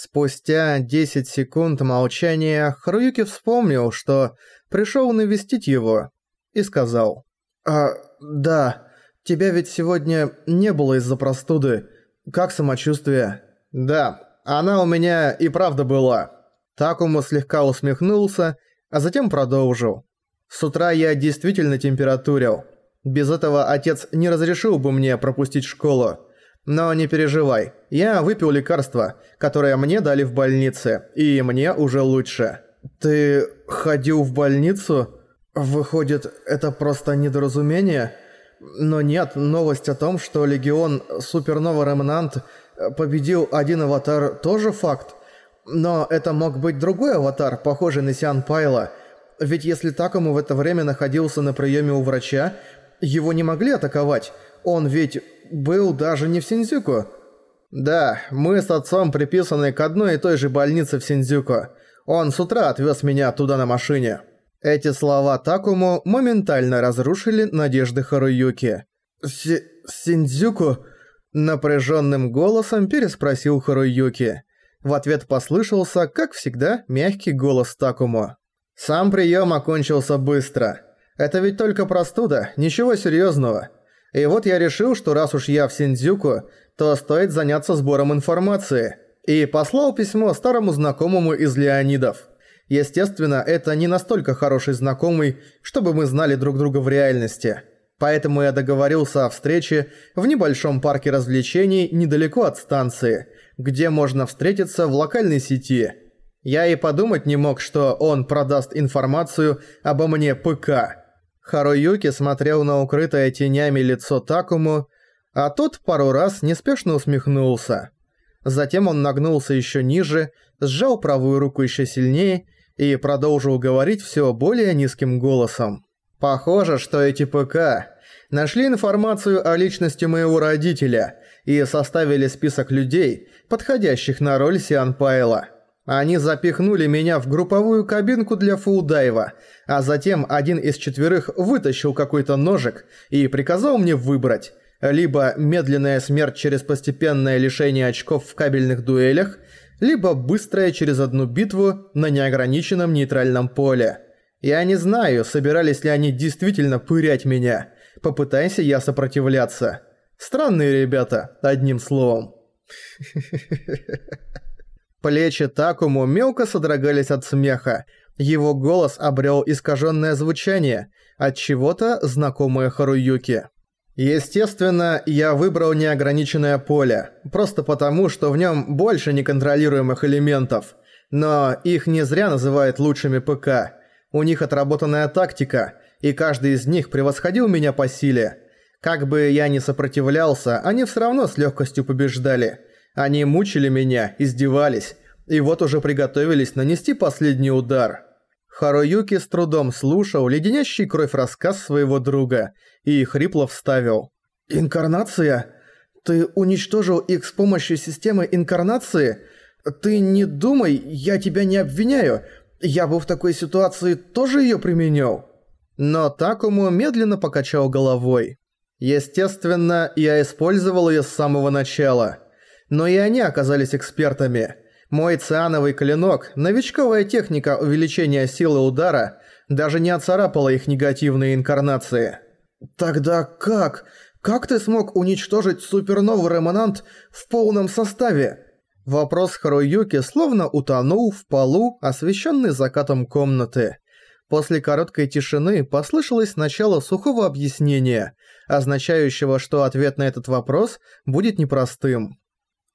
Спустя 10 секунд молчания Харуюки вспомнил, что пришел навестить его, и сказал. «А, да, тебя ведь сегодня не было из-за простуды. Как самочувствие?» «Да, она у меня и правда была». Такому слегка усмехнулся, а затем продолжил. «С утра я действительно температурил. Без этого отец не разрешил бы мне пропустить школу. Но не переживай, я выпил лекарство, которое мне дали в больнице, и мне уже лучше. Ты ходил в больницу? Выходит, это просто недоразумение? Но нет, новость о том, что Легион Супернова Ремнант победил один аватар, тоже факт. Но это мог быть другой аватар, похожий на Сиан Пайла. Ведь если Такому в это время находился на приеме у врача, его не могли атаковать. Он ведь был даже не в Синдзюку. Да, мы с отцом приписаны к одной и той же больнице в Синдзюку. Он с утра отвез меня туда на машине. Эти слова Такому моментально разрушили надежды Харуюки. Си Синдзюку? Напряженным голосом переспросил Харуюки. В ответ послышался, как всегда, мягкий голос Такому. Сам прием окончился быстро. Это ведь только простуда, ничего серьезного. И вот я решил, что раз уж я в Синдзюку, то стоит заняться сбором информации. И послал письмо старому знакомому из Леонидов. Естественно, это не настолько хороший знакомый, чтобы мы знали друг друга в реальности. Поэтому я договорился о встрече в небольшом парке развлечений недалеко от станции, где можно встретиться в локальной сети. Я и подумать не мог, что он продаст информацию обо мне ПК. Харуюки смотрел на укрытое тенями лицо Такому, а тот пару раз неспешно усмехнулся. Затем он нагнулся еще ниже, сжал правую руку еще сильнее и продолжил говорить все более низким голосом. «Похоже, что эти ПК нашли информацию о личности моего родителя и составили список людей, подходящих на роль Сиан Пайла». Они запихнули меня в групповую кабинку для фулдайва, а затем один из четверых вытащил какой-то ножик и приказал мне выбрать либо медленная смерть через постепенное лишение очков в кабельных дуэлях, либо быстрая через одну битву на неограниченном нейтральном поле. Я не знаю, собирались ли они действительно пырять меня. Попытайся я сопротивляться. Странные ребята, одним словом. Плечи Такому мелко содрогались от смеха. Его голос обрел искаженное звучание, от чего-то знакомое Харуюки. Естественно, я выбрал неограниченное поле, просто потому, что в нем больше неконтролируемых элементов. Но их не зря называют лучшими ПК. У них отработанная тактика, и каждый из них превосходил меня по силе. Как бы я ни сопротивлялся, они все равно с легкостью побеждали. Они мучили меня, издевались, и вот уже приготовились нанести последний удар. Харуюки с трудом слушал леденящий кровь рассказ своего друга и хрипло вставил. «Инкарнация? Ты уничтожил их с помощью системы инкарнации? Ты не думай, я тебя не обвиняю. Я бы в такой ситуации тоже её применил». Но Такому медленно покачал головой. Естественно, я использовал её с самого начала но и они оказались экспертами. Мой циановый клинок, новичковая техника увеличения силы удара, даже не оцарапала их негативные инкарнации. «Тогда как? Как ты смог уничтожить суперновый ремонант в полном составе?» Вопрос Харуюки словно утонул в полу, освещенный закатом комнаты. После короткой тишины послышалось начало сухого объяснения, означающего, что ответ на этот вопрос будет непростым.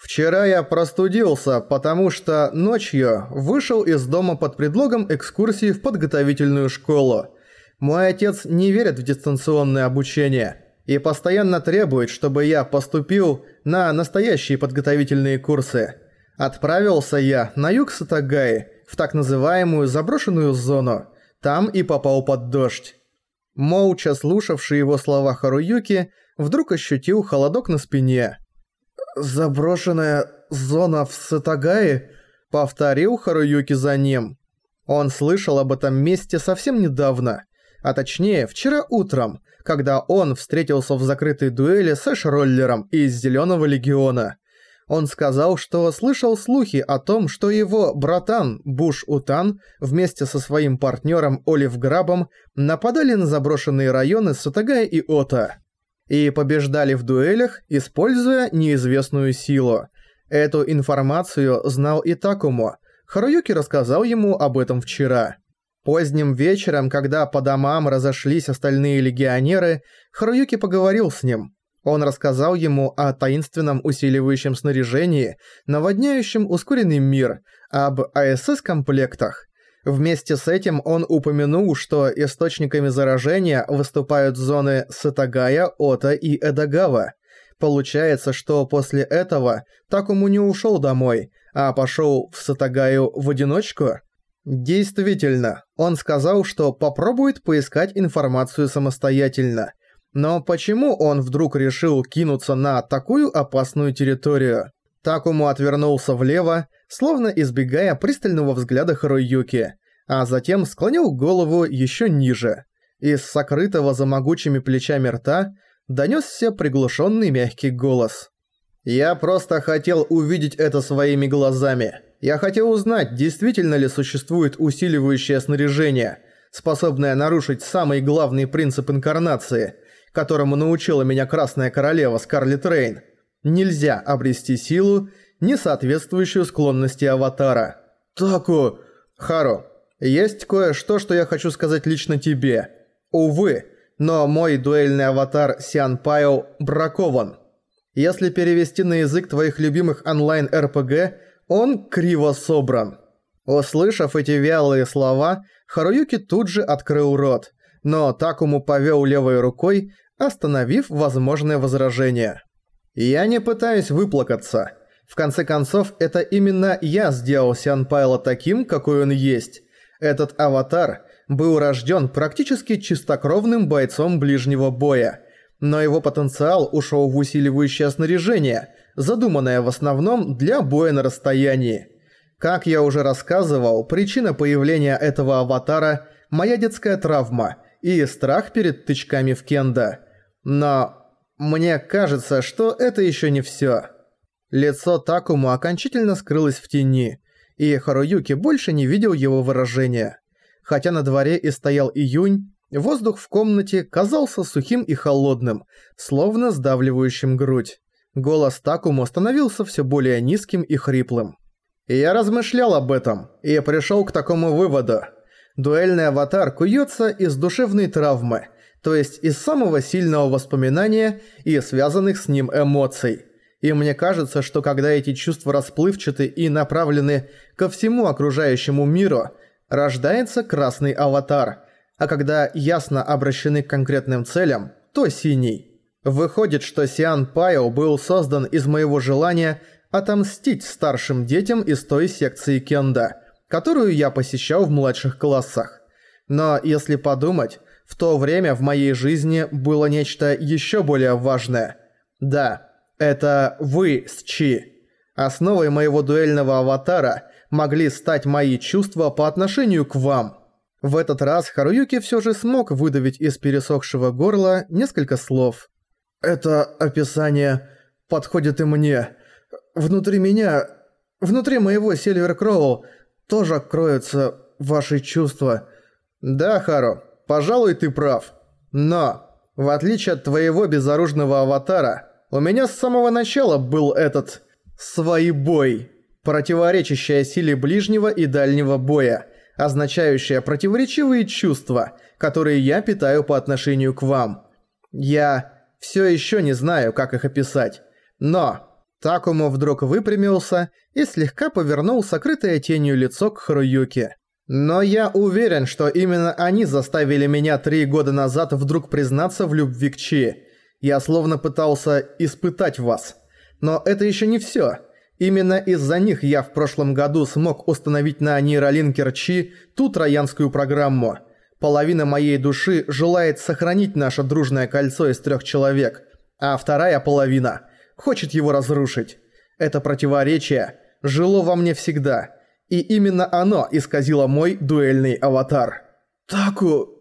Вчера я простудился, потому что ночью вышел из дома под предлогом экскурсии в подготовительную школу. Мой отец не верит в дистанционное обучение и постоянно требует, чтобы я поступил на настоящие подготовительные курсы. Отправился я на юг Сатагаи, в так называемую заброшенную зону. Там и попал под дождь. Молча слушавший его слова Харуюки, вдруг ощутил холодок на спине – «Заброшенная зона в Сатагае?» – повторил Харуюки за ним. Он слышал об этом месте совсем недавно, а точнее вчера утром, когда он встретился в закрытой дуэли с Эш-роллером из Зелёного Легиона. Он сказал, что слышал слухи о том, что его братан Буш Утан вместе со своим партнером Олив Грабом нападали на заброшенные районы Сатагая и Ота и побеждали в дуэлях, используя неизвестную силу. Эту информацию знал и Такумо. Харуюки рассказал ему об этом вчера. Поздним вечером, когда по домам разошлись остальные легионеры, Харуюки поговорил с ним. Он рассказал ему о таинственном усиливающем снаряжении, наводняющем ускоренный мир, об АСС-комплектах. Вместе с этим он упомянул, что источниками заражения выступают зоны Сатагая, Ота и Эдагава. Получается, что после этого Такому не ушел домой, а пошел в Сатагаю в одиночку? Действительно, он сказал, что попробует поискать информацию самостоятельно. Но почему он вдруг решил кинуться на такую опасную территорию? Такому отвернулся влево, словно избегая пристального взгляда Харуюки, а затем склонил голову еще ниже. Из сокрытого за могучими плечами рта донесся приглушенный мягкий голос. «Я просто хотел увидеть это своими глазами. Я хотел узнать, действительно ли существует усиливающее снаряжение, способное нарушить самый главный принцип инкарнации, которому научила меня Красная Королева Скарлетт Рейн. Нельзя обрести силу, не соответствующую склонности аватара. Таку... Хару, есть кое-что, что я хочу сказать лично тебе. Увы, но мой дуэльный аватар Сиан Пайо бракован. Если перевести на язык твоих любимых онлайн-РПГ – он криво собран. Услышав эти вялые слова, Харуюки тут же открыл рот, но Такому повел левой рукой, остановив возможное возражение. «Я не пытаюсь выплакаться. В конце концов, это именно я сделал Сиан Пайла таким, какой он есть. Этот аватар был рожден практически чистокровным бойцом ближнего боя, но его потенциал ушел в усиливающее снаряжение – задуманная в основном для боя на расстоянии. Как я уже рассказывал, причина появления этого аватара – моя детская травма и страх перед тычками в кенда. Но мне кажется, что это еще не все. Лицо Такому окончательно скрылось в тени, и Харуюки больше не видел его выражения. Хотя на дворе и стоял июнь, воздух в комнате казался сухим и холодным, словно сдавливающим грудь. Голос Такому становился все более низким и хриплым. я размышлял об этом, и пришел к такому выводу. Дуэльный аватар куется из душевной травмы, то есть из самого сильного воспоминания и связанных с ним эмоций. И мне кажется, что когда эти чувства расплывчаты и направлены ко всему окружающему миру, рождается красный аватар, а когда ясно обращены к конкретным целям, то синий. Выходит, что Сиан Пайо был создан из моего желания отомстить старшим детям из той секции кенда, которую я посещал в младших классах. Но если подумать, в то время в моей жизни было нечто еще более важное. Да, это вы с Чи. Основой моего дуэльного аватара могли стать мои чувства по отношению к вам. В этот раз Харуюки все же смог выдавить из пересохшего горла несколько слов. Это описание подходит и мне. Внутри меня, внутри моего Сильвер Кроу тоже кроются ваши чувства. Да, Харо, пожалуй, ты прав. Но, в отличие от твоего безоружного аватара, у меня с самого начала был этот «своебой», противоречащая силе ближнего и дальнего боя, означающая противоречивые чувства, которые я питаю по отношению к вам. Я все еще не знаю, как их описать. Но Такому вдруг выпрямился и слегка повернул сокрытое тенью лицо к Харуюке. Но я уверен, что именно они заставили меня три года назад вдруг признаться в любви к Чи. Я словно пытался испытать вас. Но это еще не все. Именно из-за них я в прошлом году смог установить на нейролинкер Чи ту троянскую программу – Половина моей души желает сохранить наше дружное кольцо из трех человек, а вторая половина хочет его разрушить. Это противоречие жило во мне всегда, и именно оно исказило мой дуэльный аватар. Таку...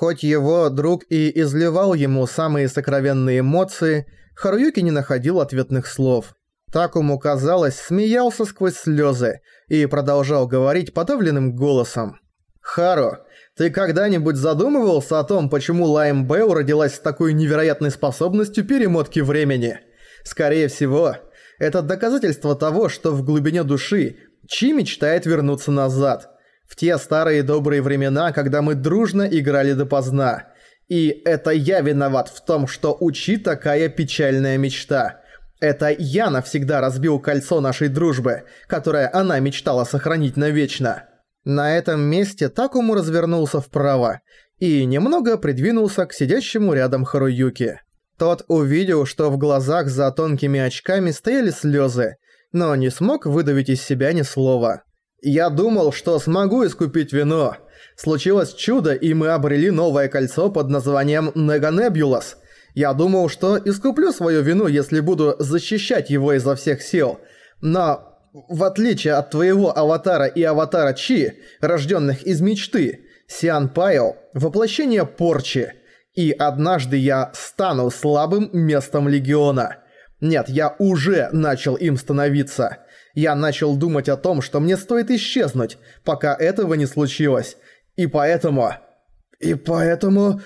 Хоть его друг и изливал ему самые сокровенные эмоции, Харуюки не находил ответных слов. Такому казалось, смеялся сквозь слезы и продолжал говорить подавленным голосом. «Харо, ты когда-нибудь задумывался о том, почему Лайм Бэу родилась с такой невероятной способностью перемотки времени? Скорее всего, это доказательство того, что в глубине души Чи мечтает вернуться назад, в те старые добрые времена, когда мы дружно играли допоздна. И это я виноват в том, что у Чи такая печальная мечта. Это я навсегда разбил кольцо нашей дружбы, которое она мечтала сохранить навечно. На этом месте Такому развернулся вправо и немного придвинулся к сидящему рядом Харуюки. Тот увидел, что в глазах за тонкими очками стояли слезы, но не смог выдавить из себя ни слова. «Я думал, что смогу искупить вино. Случилось чудо, и мы обрели новое кольцо под названием Неганебулас. Я думал, что искуплю свою вину, если буду защищать его изо всех сил. Но, в отличие от твоего аватара и аватара Чи, рожденных из мечты, Сиан Пайо – воплощение порчи. И однажды я стану слабым местом Легиона. Нет, я уже начал им становиться. Я начал думать о том, что мне стоит исчезнуть, пока этого не случилось. И поэтому... И поэтому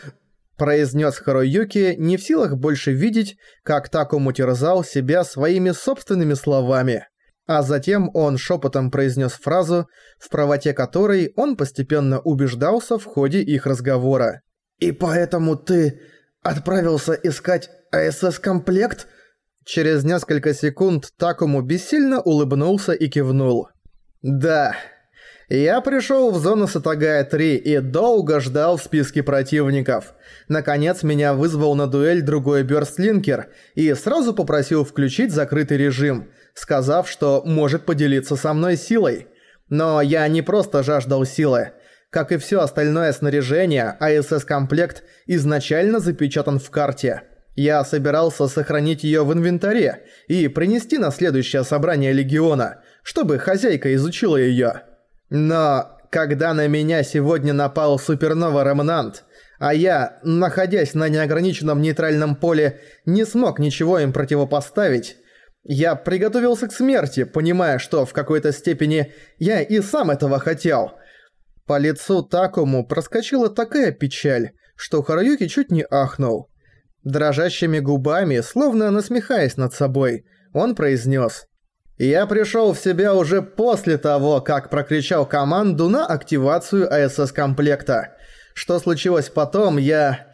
произнес Харуюки, не в силах больше видеть, как Такому терзал себя своими собственными словами. А затем он шепотом произнес фразу, в правоте которой он постепенно убеждался в ходе их разговора. «И поэтому ты отправился искать АСС-комплект?» Через несколько секунд Такому бессильно улыбнулся и кивнул. «Да». Я пришел в зону Сатагая-3 и долго ждал в списке противников. Наконец меня вызвал на дуэль другой Бёрстлинкер и сразу попросил включить закрытый режим, сказав, что может поделиться со мной силой. Но я не просто жаждал силы. Как и все остальное снаряжение, АСС-комплект изначально запечатан в карте. Я собирался сохранить ее в инвентаре и принести на следующее собрание Легиона, чтобы хозяйка изучила ее. Но когда на меня сегодня напал супернова Ремнант, а я, находясь на неограниченном нейтральном поле, не смог ничего им противопоставить, я приготовился к смерти, понимая, что в какой-то степени я и сам этого хотел. По лицу Такому проскочила такая печаль, что Харуюки чуть не ахнул. Дрожащими губами, словно насмехаясь над собой, он произнес я пришел в себя уже после того, как прокричал команду на активацию АСС-комплекта. Что случилось потом, я,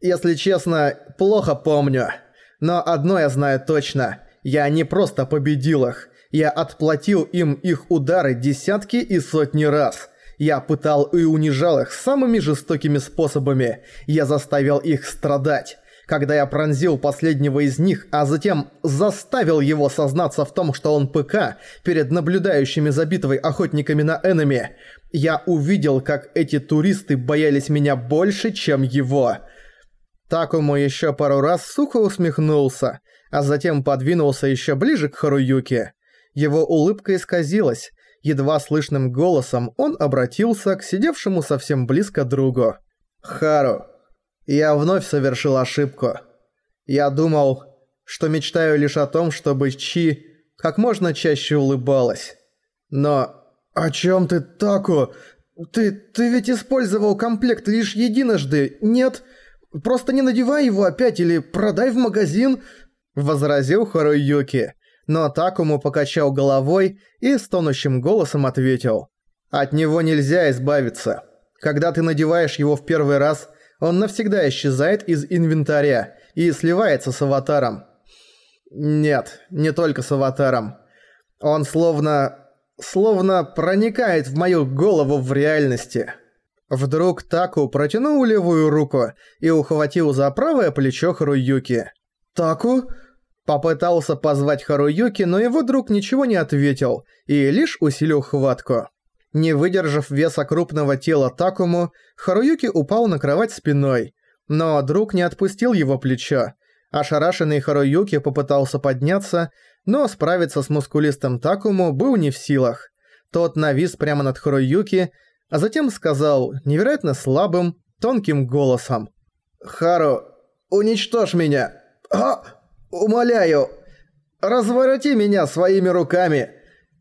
если честно, плохо помню. Но одно я знаю точно. Я не просто победил их. Я отплатил им их удары десятки и сотни раз. Я пытал и унижал их самыми жестокими способами. Я заставил их страдать когда я пронзил последнего из них, а затем заставил его сознаться в том, что он ПК перед наблюдающими за битвой охотниками на энеми, я увидел, как эти туристы боялись меня больше, чем его. Такому еще пару раз сухо усмехнулся, а затем подвинулся еще ближе к Харуюке. Его улыбка исказилась. Едва слышным голосом он обратился к сидевшему совсем близко другу. «Хару, я вновь совершил ошибку. Я думал, что мечтаю лишь о том, чтобы Чи как можно чаще улыбалась. Но... «О чем ты, Таку? Ты... ты ведь использовал комплект лишь единожды, нет? Просто не надевай его опять или продай в магазин», — возразил Харуюки. Но Такому покачал головой и с тонущим голосом ответил. «От него нельзя избавиться. Когда ты надеваешь его в первый раз, он навсегда исчезает из инвентаря и сливается с аватаром. Нет, не только с аватаром. Он словно... словно проникает в мою голову в реальности. Вдруг Таку протянул левую руку и ухватил за правое плечо Харуюки. «Таку?» Попытался позвать Харуюки, но его друг ничего не ответил и лишь усилил хватку. Не выдержав веса крупного тела Такому, Харуюки упал на кровать спиной, но друг не отпустил его плечо. Ошарашенный Харуюки попытался подняться, но справиться с мускулистым Такому был не в силах. Тот навис прямо над Харуюки, а затем сказал невероятно слабым, тонким голосом. «Хару, уничтожь меня! А, умоляю!» Развороти меня своими руками!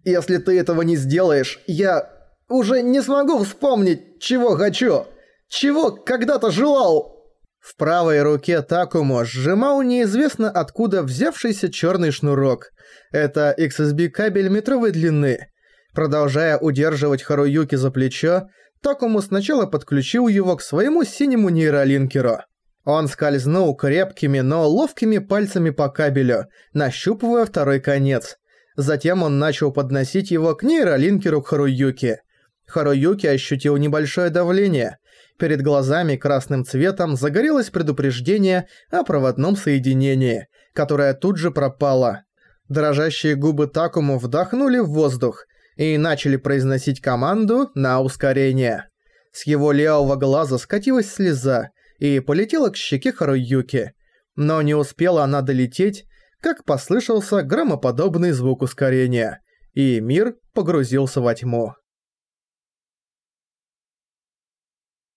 Если ты этого не сделаешь, я уже не смогу вспомнить, чего хочу, чего когда-то желал!» В правой руке Такумо сжимал неизвестно откуда взявшийся черный шнурок. Это XSB кабель метровой длины. Продолжая удерживать Харуюки за плечо, Такому сначала подключил его к своему синему нейролинкеру. Он скользнул крепкими, но ловкими пальцами по кабелю, нащупывая второй конец. Затем он начал подносить его к нейролинкеру Харуюки. Харуюки ощутил небольшое давление. Перед глазами красным цветом загорелось предупреждение о проводном соединении, которое тут же пропало. Дрожащие губы Такому вдохнули в воздух, и начали произносить команду на ускорение. С его левого глаза скатилась слеза и полетела к щеке Харуюки. Но не успела она долететь, как послышался громоподобный звук ускорения, и мир погрузился во тьму.